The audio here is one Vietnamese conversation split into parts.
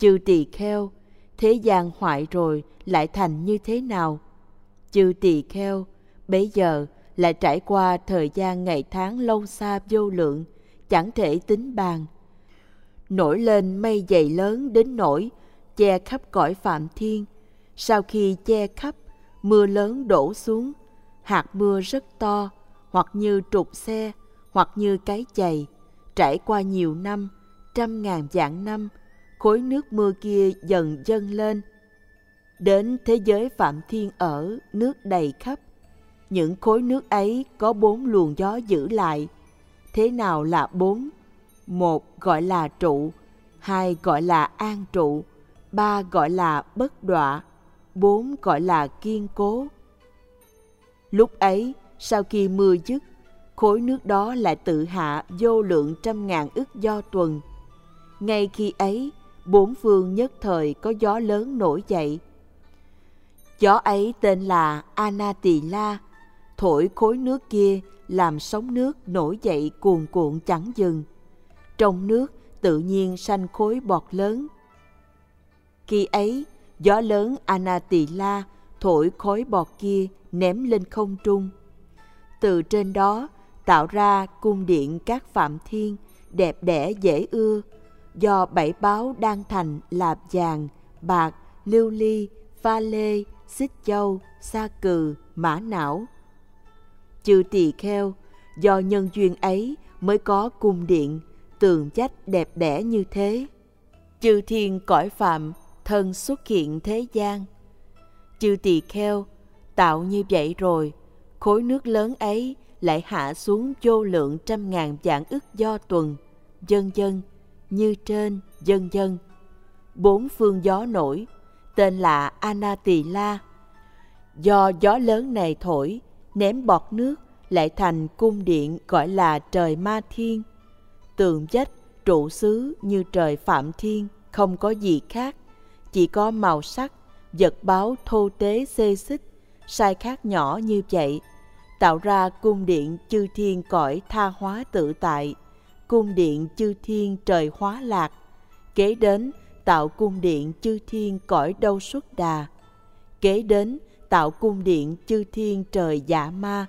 Chư tỳ kheo, thế gian hoại rồi lại thành như thế nào? Chư tỳ kheo, bấy giờ lại trải qua thời gian ngày tháng lâu xa vô lượng, chẳng thể tính bàn. Nổi lên mây dày lớn đến nỗi che khắp cõi phạm thiên. Sau khi che khắp, mưa lớn đổ xuống, hạt mưa rất to, hoặc như trục xe, hoặc như cái chày, trải qua nhiều năm, trăm ngàn vạn năm, khối nước mưa kia dần dâng lên. Đến thế giới Phạm Thiên ở, nước đầy khắp. Những khối nước ấy có bốn luồng gió giữ lại. Thế nào là bốn? Một gọi là trụ, hai gọi là an trụ, ba gọi là bất đọa, bốn gọi là kiên cố. Lúc ấy, sau khi mưa dứt, khối nước đó lại tự hạ vô lượng trăm ngàn ức do tuần. Ngay khi ấy, bốn phương nhất thời có gió lớn nổi dậy. Gió ấy tên là Anatila, thổi khối nước kia làm sóng nước nổi dậy cuồn cuộn chẳng dừng. Trong nước tự nhiên sanh khối bọt lớn. Khi ấy, gió lớn Anatila thổi khối bọt kia ném lên không trung. Từ trên đó tạo ra cung điện các phạm thiên đẹp đẽ dễ ưa do bảy báo đan thành lạp vàng, bạc, lưu ly, pha lê, xích châu, sa cừ, mã não. Chư tỳ kheo, do nhân duyên ấy mới có cung điện, tường chách đẹp đẽ như thế. Chư thiên cõi phạm, thân xuất hiện thế gian. Chư tỳ kheo, tạo như vậy rồi, khối nước lớn ấy lại hạ xuống vô lượng trăm ngàn vạn ức do tuần, dân dân, như trên, dân dân. Bốn phương gió nổi, tên là Anatila. Do gió lớn này thổi, ném bọt nước lại thành cung điện gọi là trời ma thiên. Tường vách, trụ xứ như trời phạm thiên, không có gì khác, chỉ có màu sắc, vật báo thô tế xê xích, sai khác nhỏ như vậy, tạo ra cung điện chư thiên cõi tha hóa tự tại, cung điện chư thiên trời hóa lạc, kế đến tạo cung điện chư thiên cõi đâu xuất đà, kế đến tạo cung điện chư thiên trời dạ ma.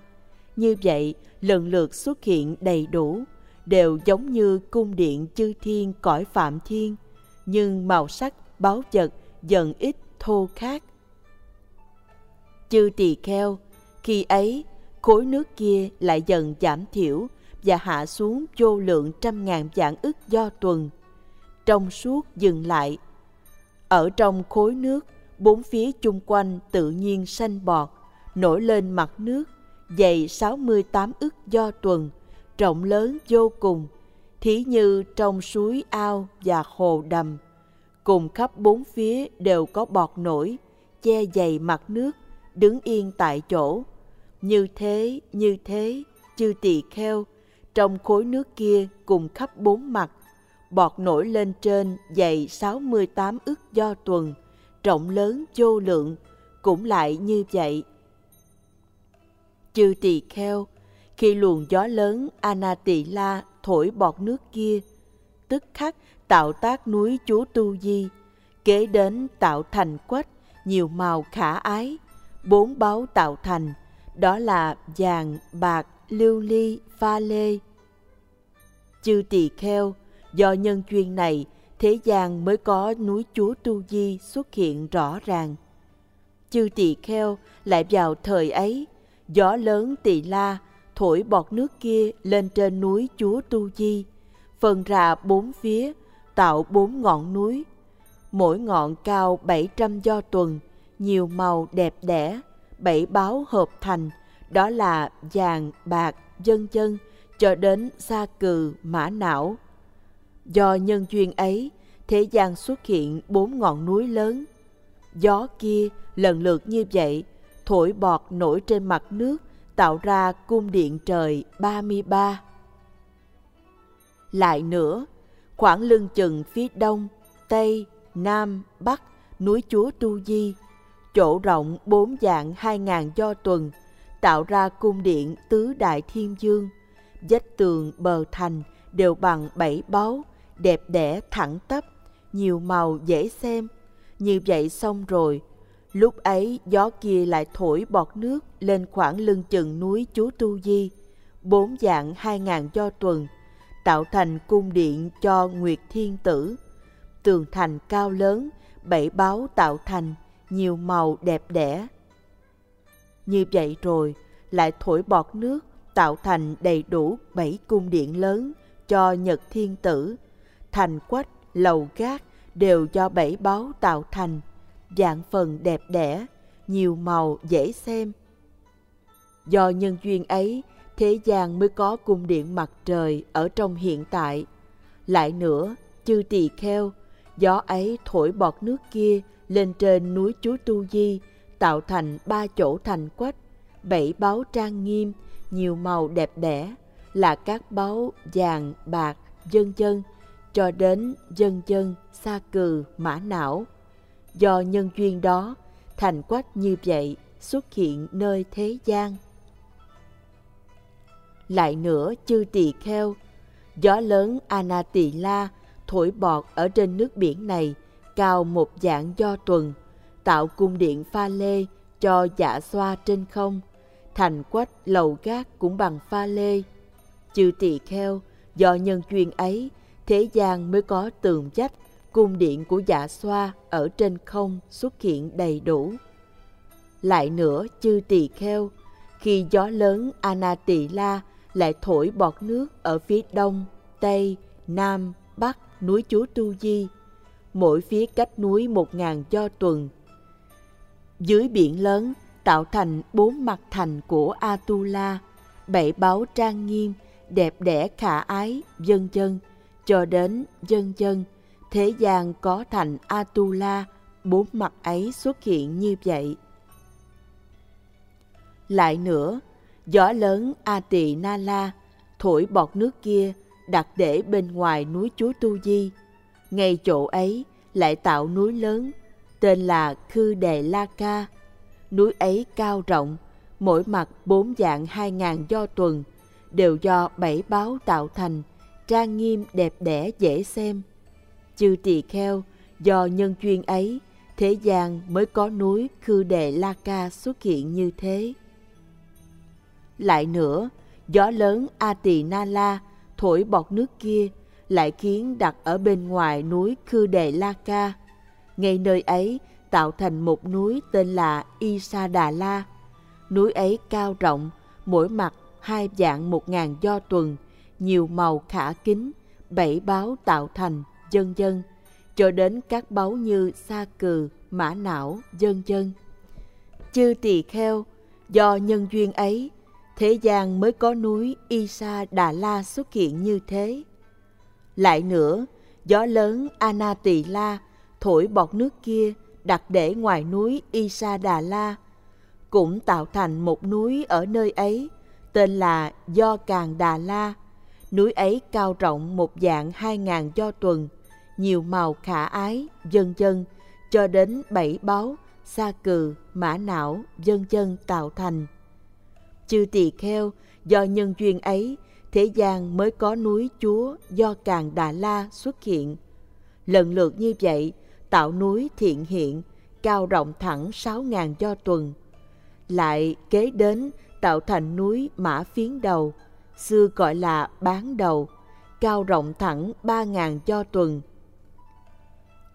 Như vậy, lần lượt xuất hiện đầy đủ, đều giống như cung điện chư thiên cõi phạm thiên, nhưng màu sắc báo vật dần ít thô khác. Chư tỳ kheo, khi ấy khối nước kia lại dần giảm thiểu và hạ xuống vô lượng trăm ngàn vạn ức do tuần. Trong suốt dừng lại. Ở trong khối nước, bốn phía chung quanh tự nhiên xanh bọt, nổi lên mặt nước, dày 68 ức do tuần, rộng lớn vô cùng, thí như trong suối ao và hồ đầm. Cùng khắp bốn phía đều có bọt nổi, che dày mặt nước, đứng yên tại chỗ. Như thế, như thế, chư tỳ kheo, trong khối nước kia cùng khắp bốn mặt, bọt nổi lên trên dày 68 ức do tuần, rộng lớn vô lượng, cũng lại như vậy. Chư tỳ kheo, khi luồng gió lớn Anatila thổi bọt nước kia, tức khắc tạo tác núi chúa Tu Di, kế đến tạo thành quách nhiều màu khả ái, bốn báu tạo thành, đó là vàng, bạc, lưu ly, pha lê. Chư tỳ kheo, do nhân duyên này, thế gian mới có núi chúa Tu Di xuất hiện rõ ràng. Chư tỳ kheo lại vào thời ấy, gió lớn tỳ la thổi bọt nước kia lên trên núi chúa Tu Di, phân ra bốn phía, tạo bốn ngọn núi. Mỗi ngọn cao bảy trăm do tuần, nhiều màu đẹp đẽ, bảy báo hợp thành, đó là vàng, bạc, dân dân, cho đến xa cừ, mã não. Do nhân duyên ấy, thế gian xuất hiện bốn ngọn núi lớn. Gió kia lần lượt như vậy, thổi bọt nổi trên mặt nước, tạo ra cung điện trời 33. Lại nữa, khoảng lưng chừng phía đông, tây, nam, bắc, núi chúa Tu Di, chỗ rộng bốn dạng hai ngàn do tuần, tạo ra cung điện tứ đại thiên dương, vách tường bờ thành đều bằng bảy báu, đẹp đẽ thẳng tắp, nhiều màu dễ xem. Như vậy xong rồi, lúc ấy gió kia lại thổi bọt nước lên khoảng lưng chừng núi chú Tu Di, bốn dạng hai ngàn do tuần, tạo thành cung điện cho Nguyệt Thiên Tử. Tường thành cao lớn, bảy báo tạo thành, nhiều màu đẹp đẽ. Như vậy rồi, lại thổi bọt nước tạo thành đầy đủ bảy cung điện lớn cho Nhật Thiên Tử. Thành quách, lầu gác đều do bảy báo tạo thành, dạng phần đẹp đẽ, nhiều màu dễ xem. Do nhân duyên ấy, thế gian mới có cung điện mặt trời ở trong hiện tại. Lại nữa, chư tỳ kheo, gió ấy thổi bọt nước kia lên trên núi chú Tu Di, tạo thành ba chỗ thành quách, bảy báo trang nghiêm, nhiều màu đẹp đẽ, là các báu vàng, bạc, dân dân, cho đến dân dân, xa cừ, mã não. Do nhân duyên đó, thành quách như vậy xuất hiện nơi thế gian. Lại nữa chư tỳ kheo, gió lớn Anatila thổi bọt ở trên nước biển này cao một dạng do tuần, tạo cung điện pha lê cho dạ xoa trên không, thành quách lầu gác cũng bằng pha lê. Chư tỳ kheo, do nhân duyên ấy, thế gian mới có tường vách, cung điện của dạ xoa ở trên không xuất hiện đầy đủ. Lại nữa, chư tỳ kheo, khi gió lớn Anatila lại thổi bọt nước ở phía đông, tây, nam, bắc núi chúa Tu Di, mỗi phía cách núi một ngàn do tuần. Dưới biển lớn tạo thành bốn mặt thành của Atula, bảy báo trang nghiêm, đẹp đẽ khả ái, dân dân, cho đến dân dân, thế gian có thành Atula, bốn mặt ấy xuất hiện như vậy. Lại nữa, gió lớn A Tỳ Na La thổi bọt nước kia đặt để bên ngoài núi Chúa Tu Di. Ngay chỗ ấy lại tạo núi lớn tên là Khư Đề La Ca. Núi ấy cao rộng, mỗi mặt bốn dạng hai ngàn do tuần, đều do bảy báo tạo thành, trang nghiêm đẹp đẽ dễ xem. Chư tỳ kheo, do nhân duyên ấy, thế gian mới có núi Khư Đề La Ca xuất hiện như thế. Lại nữa, gió lớn A Tỳ Na La thổi bọt nước kia lại khiến đặt ở bên ngoài núi Khư Đề La Ca. Ngay nơi ấy tạo thành một núi tên là Isa Đà La. Núi ấy cao rộng, mỗi mặt hai dạng một ngàn do tuần, nhiều màu khả kính, bảy báo tạo thành, dân dân, cho đến các báu như sa cừ, mã não, dân dân. Chư tỳ kheo, do nhân duyên ấy, thế gian mới có núi Isa Đà La xuất hiện như thế. Lại nữa, gió lớn Anati La thổi bọt nước kia đặt để ngoài núi Isa Đà La, cũng tạo thành một núi ở nơi ấy, tên là Do Càng Đà La. Núi ấy cao rộng một dạng hai ngàn do tuần, nhiều màu khả ái, dân dân, cho đến bảy báo, sa cừ, mã não, dân dân tạo thành. Chư tỳ kheo, do nhân duyên ấy, thế gian mới có núi Chúa do Càng Đà La xuất hiện. Lần lượt như vậy, tạo núi thiện hiện, cao rộng thẳng sáu ngàn do tuần. Lại kế đến tạo thành núi Mã Phiến Đầu, xưa gọi là Bán Đầu, cao rộng thẳng ba ngàn do tuần.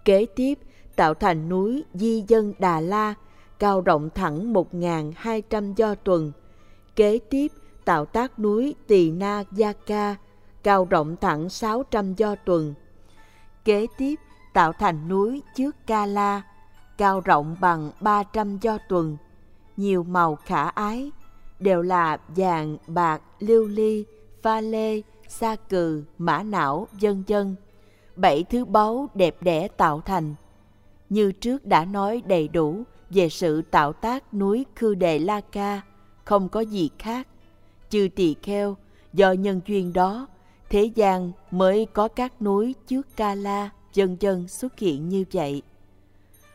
Kế tiếp tạo thành núi Di Dân Đà La, cao rộng thẳng một ngàn hai trăm do tuần. Kế tiếp tạo tác núi Tỳ Na Gia Ca, cao rộng thẳng 600 do tuần. Kế tiếp tạo thành núi trước Ca La, cao rộng bằng 300 do tuần. Nhiều màu khả ái, đều là vàng, bạc, lưu ly, pha lê, sa cừ, mã não, vân vân. Bảy thứ báu đẹp đẽ tạo thành. Như trước đã nói đầy đủ về sự tạo tác núi Khư Đề La Ca, không có gì khác chư tỳ kheo do nhân duyên đó thế gian mới có các núi trước ca la dần dần xuất hiện như vậy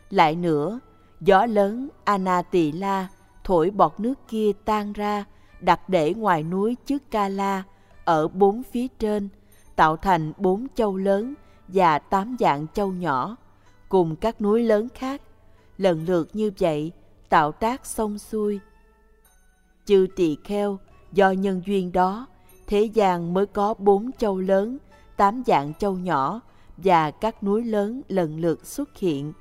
lại nữa gió lớn anatila thổi bọt nước kia tan ra đặt để ngoài núi trước kala ở bốn phía trên tạo thành bốn châu lớn và tám dạng châu nhỏ, cùng các núi lớn khác, lần lượt như vậy tạo tác sông xuôi. Chư tỳ kheo, do nhân duyên đó, thế gian mới có bốn châu lớn, tám dạng châu nhỏ và các núi lớn lần lượt xuất hiện.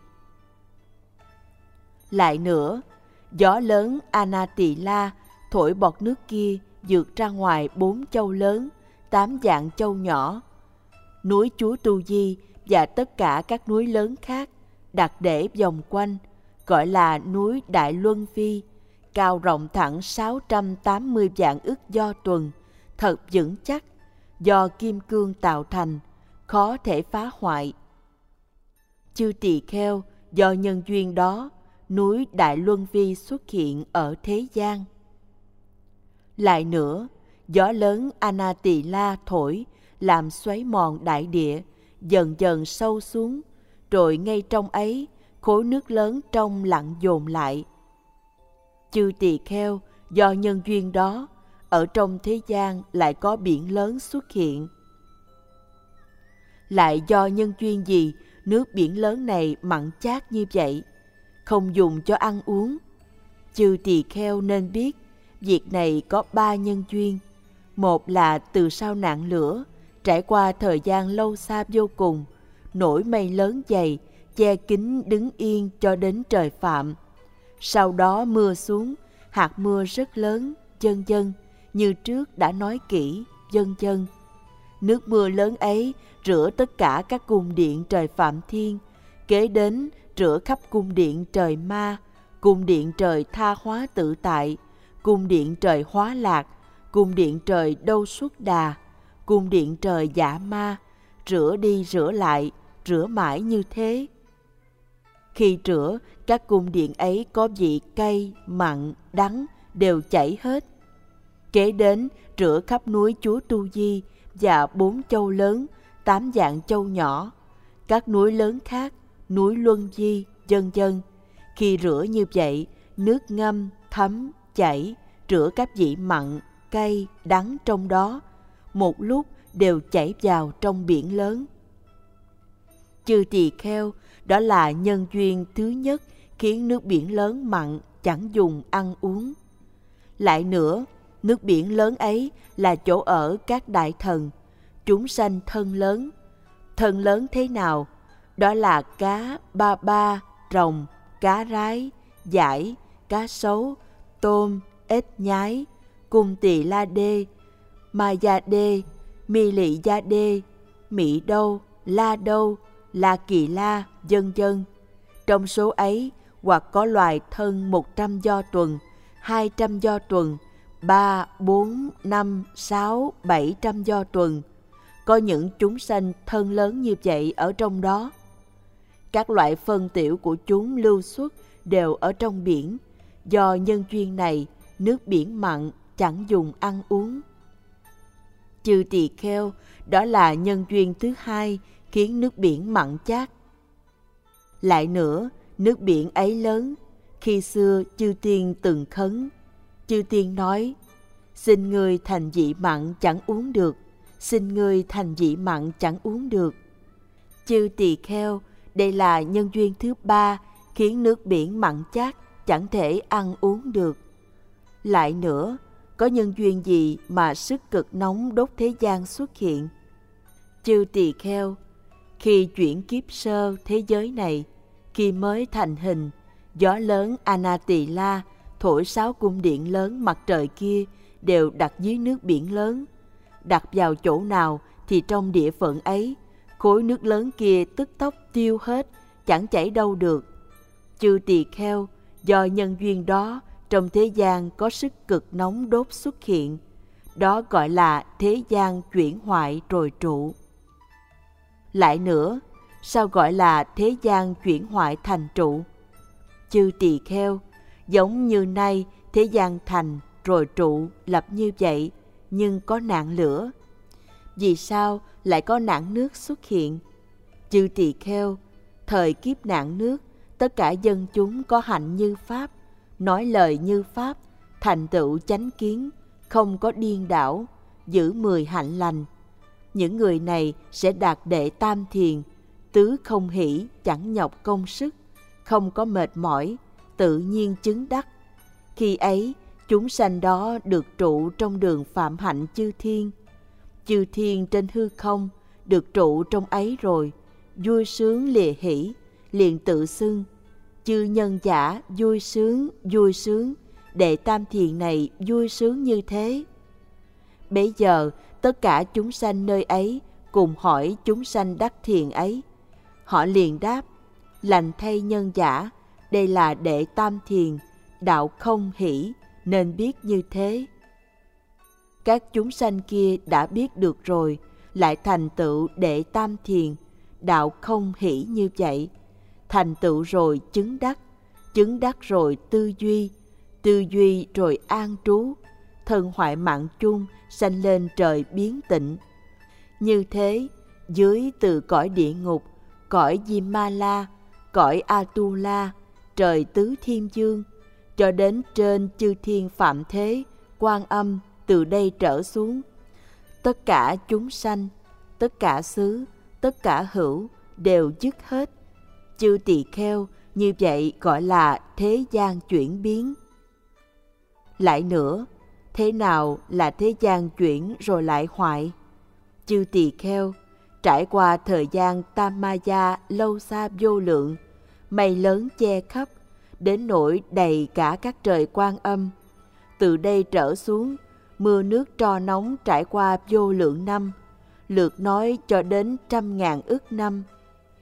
Lại nữa, gió lớn Anatila thổi bọt nước kia dược ra ngoài bốn châu lớn, tám dạng châu nhỏ. Núi Chúa Tu Di và tất cả các núi lớn khác đặt để vòng quanh, gọi là núi Đại Luân Phi, cao rộng thẳng 680 vạn ức do tuần, thật vững chắc, do kim cương tạo thành, khó thể phá hoại. Chư tỳ kheo, do nhân duyên đó, núi Đại Luân Vi xuất hiện ở thế gian. Lại nữa, gió lớn Anatila thổi làm xoáy mòn đại địa, dần dần sâu xuống, rồi ngay trong ấy, khối nước lớn trong lặng dồn lại. Chư tỳ kheo, do nhân duyên đó, ở trong thế gian lại có biển lớn xuất hiện. Lại do nhân duyên gì, nước biển lớn này mặn chát như vậy, không dùng cho ăn uống. Chư tỳ kheo nên biết, việc này có ba nhân duyên. Một là từ sau nạn lửa, trải qua thời gian lâu xa vô cùng, nổi mây lớn dày, che kín đứng yên cho đến trời phạm. Sau đó mưa xuống, hạt mưa rất lớn, chân chân, như trước đã nói kỹ, dân dân. Nước mưa lớn ấy rửa tất cả các cung điện trời Phạm Thiên, kế đến rửa khắp cung điện trời Ma, cung điện trời Tha Hóa Tự Tại, cung điện trời Hóa Lạc, cung điện trời Đâu Xuất Đà, cung điện trời Giả Ma, rửa đi rửa lại, rửa mãi như thế. Khi rửa, các cung điện ấy có vị cay, mặn, đắng đều chảy hết. Kế đến rửa khắp núi Chúa Tu Di và bốn châu lớn, tám dạng châu nhỏ, các núi lớn khác, núi Luân Di, dân dân. Khi rửa như vậy, nước ngâm, thấm, chảy, rửa các vị mặn, cay, đắng trong đó, một lúc đều chảy vào trong biển lớn. Chư tỳ kheo, đó là nhân duyên thứ nhất khiến nước biển lớn mặn chẳng dùng ăn uống. Lại nữa, nước biển lớn ấy là chỗ ở các đại thần, chúng sanh thân lớn. Thân lớn thế nào? Đó là cá, ba ba, rồng, cá rái, giải, cá sấu, tôm, ếch nhái, cung tỳ la đê, ma gia đê, mi lị gia đê, mỹ đâu, la đâu, la kỳ la, dân dân. Trong số ấy, hoặc có loài thân một trăm do tuần, hai trăm do tuần, ba, bốn, năm, sáu, bảy trăm do tuần. Có những chúng sanh thân lớn như vậy ở trong đó. Các loại phân tiểu của chúng lưu xuất đều ở trong biển. Do nhân duyên này, nước biển mặn chẳng dùng ăn uống. Chư tỳ kheo, đó là nhân duyên thứ hai khiến nước biển mặn chát. Lại nữa, nước biển ấy lớn, khi xưa chư tiên từng khấn, chư tiên nói, xin người thành dị mặn chẳng uống được, xin người thành dị mặn chẳng uống được. Chư tỳ kheo, đây là nhân duyên thứ ba khiến nước biển mặn chát chẳng thể ăn uống được. Lại nữa, có nhân duyên gì mà sức cực nóng đốt thế gian xuất hiện? Chư tỳ kheo, khi chuyển kiếp sơ thế giới này, khi mới thành hình, gió lớn Anatila thổi sáu cung điện lớn mặt trời kia đều đặt dưới nước biển lớn. Đặt vào chỗ nào thì trong địa phận ấy, khối nước lớn kia tức tốc tiêu hết, chẳng chảy đâu được. Chư tỳ kheo, do nhân duyên đó, trong thế gian có sức cực nóng đốt xuất hiện. Đó gọi là thế gian chuyển hoại rồi trụ. Lại nữa, sao gọi là thế gian chuyển hoại thành trụ? Chư tỳ kheo, giống như nay thế gian thành rồi trụ lập như vậy, nhưng có nạn lửa. Vì sao lại có nạn nước xuất hiện? Chư tỳ kheo, thời kiếp nạn nước, tất cả dân chúng có hạnh như Pháp, nói lời như Pháp, thành tựu chánh kiến, không có điên đảo, giữ mười hạnh lành. những người này sẽ đạt đệ tam thiền tứ không hỷ chẳng nhọc công sức không có mệt mỏi tự nhiên chứng đắc khi ấy chúng sanh đó được trụ trong đường phạm hạnh chư thiên. Chư thiên trên hư không được trụ trong ấy rồi, vui sướng lìa hỷ, liền tự xưng. Chư nhân giả vui sướng vui sướng, đệ tam thiền này vui sướng như thế. Bấy giờ, tất cả chúng sanh nơi ấy cùng hỏi chúng sanh đắc thiền ấy. Họ liền đáp, lành thay nhân giả, đây là đệ tam thiền, đạo không hỷ nên biết như thế. Các chúng sanh kia đã biết được rồi lại thành tựu đệ tam thiền. Đạo không hỷ như vậy. Thành tựu rồi chứng đắc chứng đắc rồi tư duy tư duy rồi an trú. Thân hoại mạng chung sanh lên trời biến tịnh. Như thế dưới từ cõi địa ngục cõi Diêm Ma La, cõi Atula, trời tứ thiên dương, cho đến trên chư thiên phạm thế, quan âm từ đây trở xuống. Tất cả chúng sanh, tất cả xứ, tất cả hữu đều dứt hết. Chư tỳ kheo như vậy gọi là thế gian chuyển biến. Lại nữa, thế nào là thế gian chuyển rồi lại hoại? Chư tỳ kheo Trải qua thời gian Tamaya lâu xa vô lượng, mây lớn che khắp, đến nỗi đầy cả các trời quan âm. Từ đây trở xuống, mưa nước tro nóng trải qua vô lượng năm, lượt nói cho đến trăm ngàn ức năm.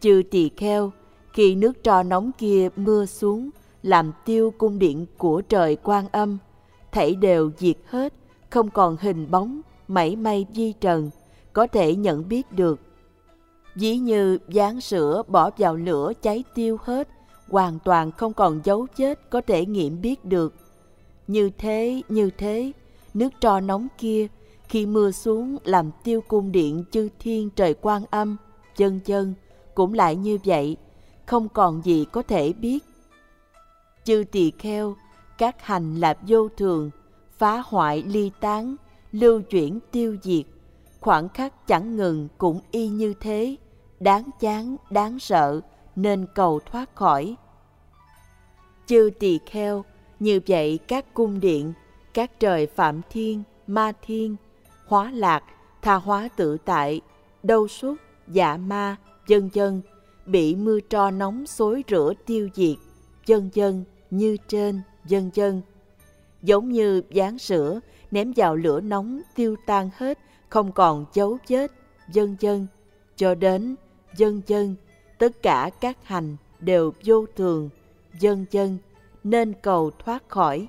Chư tỳ kheo, khi nước tro nóng kia mưa xuống, làm tiêu cung điện của trời quan âm, thảy đều diệt hết, không còn hình bóng, mảy may di trần, có thể nhận biết được Dĩ như dán sữa bỏ vào lửa cháy tiêu hết, hoàn toàn không còn dấu chết có thể nghiệm biết được. Như thế, như thế, nước tro nóng kia, khi mưa xuống làm tiêu cung điện chư thiên trời quan âm, chân chân, cũng lại như vậy, không còn gì có thể biết. Chư tỳ kheo, các hành là vô thường, phá hoại ly tán, lưu chuyển tiêu diệt, khoảng khắc chẳng ngừng cũng y như thế đáng chán, đáng sợ, nên cầu thoát khỏi. Chư tỳ kheo, như vậy các cung điện, các trời phạm thiên, ma thiên, hóa lạc, tha hóa tự tại, đâu suốt, dạ ma, dân dân, bị mưa tro nóng xối rửa tiêu diệt, dân dân, như trên, dân dân. Giống như dán sữa, ném vào lửa nóng tiêu tan hết, không còn dấu vết, dân dân, cho đến dân dân, tất cả các hành đều vô thường, dân dân, nên cầu thoát khỏi.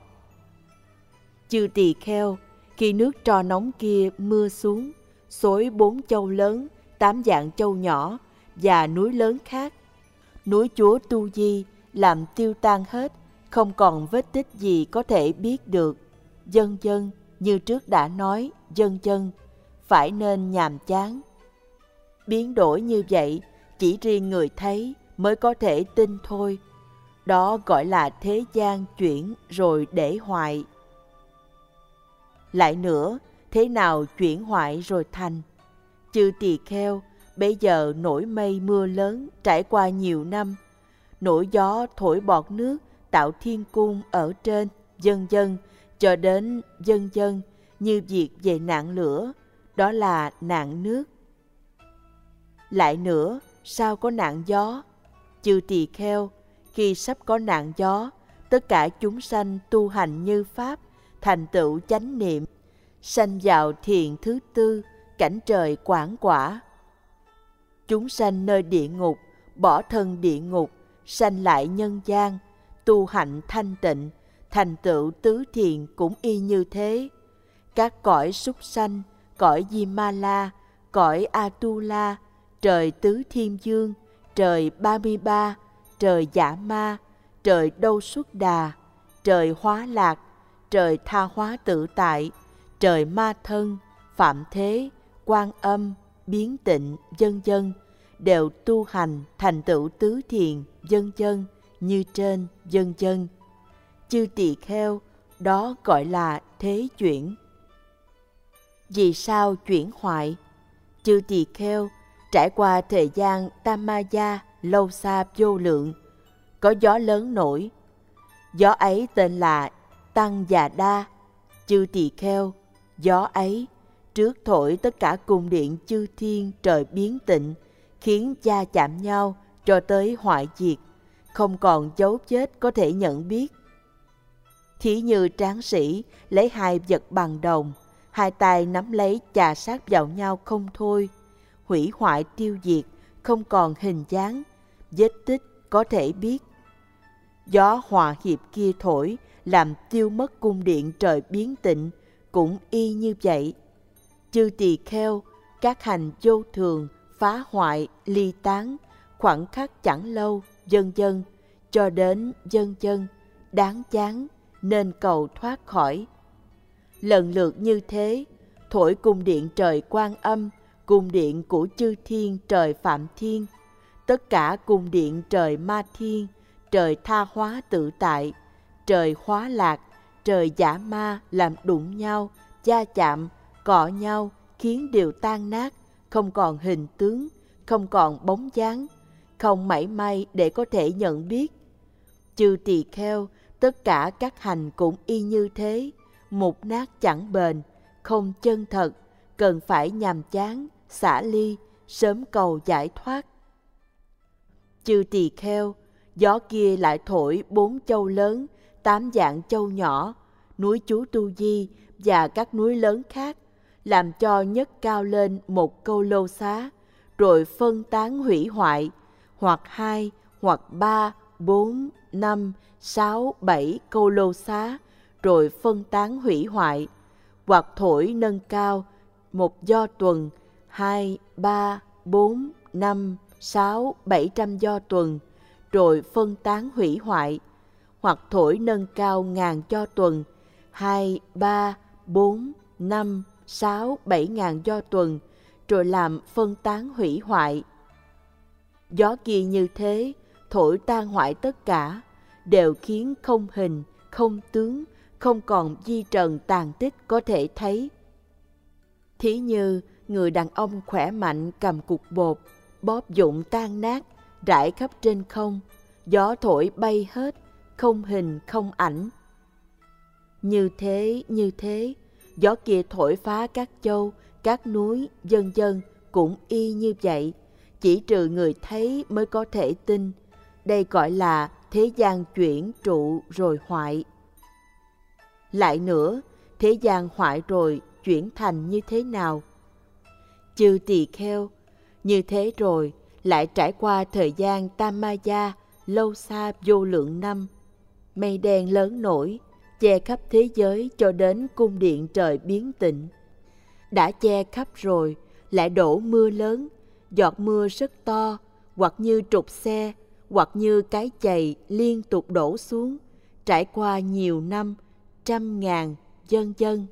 Chư tỳ kheo, khi nước tro nóng kia mưa xuống, xối bốn châu lớn, tám dạng châu nhỏ và núi lớn khác. Núi chúa Tu Di làm tiêu tan hết, không còn vết tích gì có thể biết được. Dân dân, như trước đã nói, dân dân, phải nên nhàm chán biến đổi như vậy chỉ riêng người thấy mới có thể tin thôi. Đó gọi là thế gian chuyển rồi để hoại lại nữa thế nào chuyển hoại rồi thành? Chư tỳ kheo bây giờ nổi mây mưa lớn trải qua nhiều năm. Nổi gió thổi bọt nước tạo thiên cung ở trên dân dân cho đến dân dân như việc về nạn lửa đó là nạn nước. Lại nữa, sao có nạn gió? Chư tỳ kheo, khi sắp có nạn gió, tất cả chúng sanh tu hành như Pháp, thành tựu chánh niệm, sanh vào thiền thứ tư, cảnh trời quảng quả. Chúng sanh nơi địa ngục, bỏ thân địa ngục, sanh lại nhân gian, tu hạnh thanh tịnh, thành tựu tứ thiền cũng y như thế. Các cõi súc sanh, cõi Di Ma La, cõi Atula, trời tứ thiên dương, trời ba mươi ba, trời giả ma, trời đâu xuất đà, trời hóa lạc, trời tha hóa tự tại, trời ma thân, phạm thế, quan âm, biến tịnh, dân dân, đều tu hành thành tựu tứ thiền, dân dân, như trên, dân dân. Chư tỳ kheo, đó gọi là thế chuyển. Vì sao chuyển hoại? chư tỳ kheo trải qua thời gian tamaya lâu xa vô lượng, có gió lớn nổi. Gió ấy tên là tăng già đa chư tỳ kheo. Gió ấy trước thổi tất cả cung điện chư thiên trời biến tịnh, khiến cha chạm nhau cho tới hoại diệt, không còn dấu chết có thể nhận biết. Thí như tráng sĩ lấy hai vật bằng đồng, hai tay nắm lấy chà sát vào nhau không thôi hủy hoại tiêu diệt, không còn hình dáng. Vết tích có thể biết. Gió hòa hiệp kia thổi, làm tiêu mất cung điện trời biến tịnh cũng y như vậy. Chư tỳ kheo, các hành vô thường, phá hoại, ly tán, khoảng khắc chẳng lâu dân dân cho đến dân dân đáng chán, nên cầu thoát khỏi. Lần lượt như thế, thổi cung điện trời quan âm cung điện của chư thiên trời phạm thiên. Tất cả cung điện trời ma thiên, trời tha hóa tự tại, trời hóa lạc, trời giả ma làm đụng nhau, gia chạm, cọ nhau, khiến đều tan nát, không còn hình tướng, không còn bóng dáng, không mảy may để có thể nhận biết. Chư tỳ kheo, tất cả các hành cũng y như thế, mục nát chẳng bền, không chân thật, cần phải nhàm chán xả ly, sớm cầu giải thoát. Chư tỳ kheo, gió kia lại thổi bốn châu lớn, tám dạng châu nhỏ, núi chú tu di và các núi lớn khác, làm cho nhất cao lên một câu lô xá, rồi phân tán hủy hoại, hoặc hai, hoặc ba, bốn, năm, sáu, bảy câu lô xá, rồi phân tán hủy hoại, hoặc thổi nâng cao một do tuần hai, ba, bốn, năm, sáu, bảy trăm do tuần, rồi phân tán hủy hoại, hoặc thổi nâng cao ngàn cho tuần. Hai, ba, bốn, năm, sáu, bảy ngàn do tuần, rồi làm phân tán hủy hoại. Gió kia như thế, thổi tan hoại tất cả, đều khiến không hình, không tướng, không còn di trần tàn tích có thể thấy. Thí như người đàn ông khỏe mạnh cầm cục bột, bóp dụng tan nát, rải khắp trên không. Gió thổi bay hết, không hình, không ảnh. Như thế như thế, gió kia thổi phá các châu, các núi, dân dân cũng y như vậy. Chỉ trừ người thấy mới có thể tin. Đây gọi là thế gian chuyển trụ rồi hoại. Lại nữa, thế gian hoại rồi chuyển thành như thế nào? Chư tỳ kheo. Như thế rồi, lại trải qua thời gian tamaya, lâu xa vô lượng năm. Mây đen lớn nổi, che khắp thế giới cho đến cung điện trời biến tịnh đã che khắp rồi, lại đổ mưa lớn, giọt mưa rất to, hoặc như trục xe, hoặc như cái chày liên tục đổ xuống, trải qua nhiều năm, trăm ngàn, dân dân.